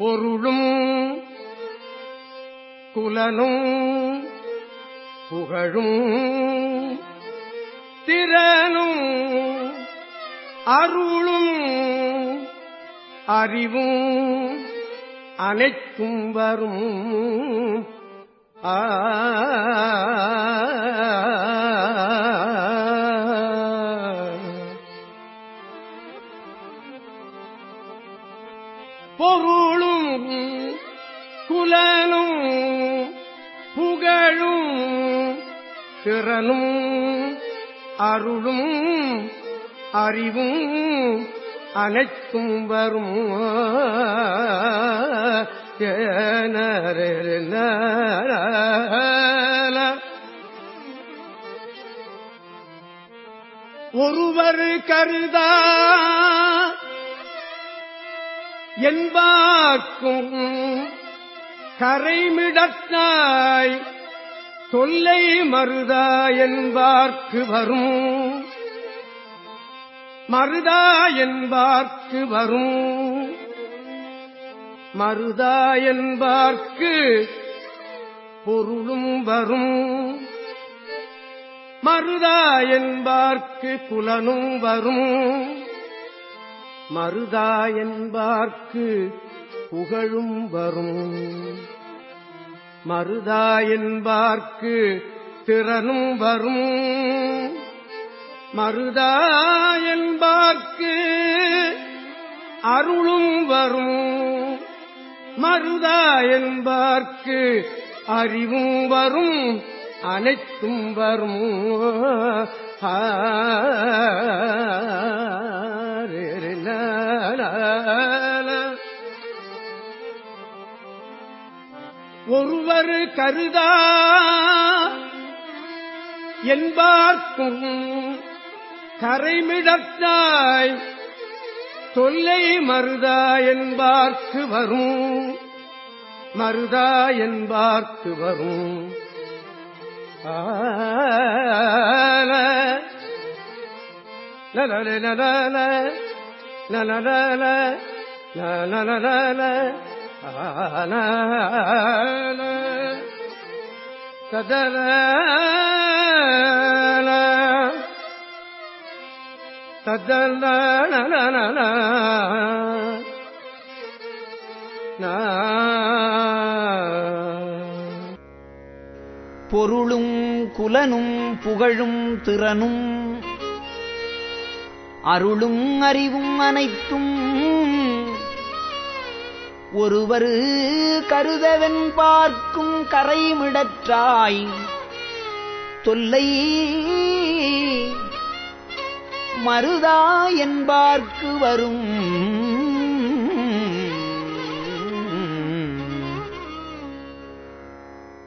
பொருளும் குலனும் புகழும் திறனும் அருளும் அறிவும் அனைத்தும் வரும். ஆ பொருளும் குலனும் புகழும் திறனும் அருளும் அறிவும் அனைத்தும் வரும். ஒருவர் கருதா என்பாக்கும் கரைமிடத்தாய் தொல்லை மருதா என்பார்க்கு வரும். மருதா என்பார்க்கு வரும். மருதா என்பார்க்கு பொருளும் வரும். மருதா என்பார்க்கு புலனும் வரும். மருதா என்பார்க்கு புகழும் வரும். மருதா என்பார்க்கு திறனும் வரும். மருதா என்பார்க்கு அருளும் வரும். மருதா என்பார்க்கு அறிவும் வரும். அனைத்தும் வரும். ஆ. ஒருவர் கருதா என்பார்க்கும் கரைமிடத்தாய் தொல்லை மருதா என்பார்க்கு வரும். மருதா என்பார்க்கு வரும். ஆல லலல லலல லலல லலல கதல ததல பொருளும் குலனும் புகழும் திறனும் அருளும் அறிவும் அனைத்தும் ஒருவர் கருதவன் பார்க்கும் கரைமிடற்றாய். தொல்லை மருதா என்பார்க்கு வரும்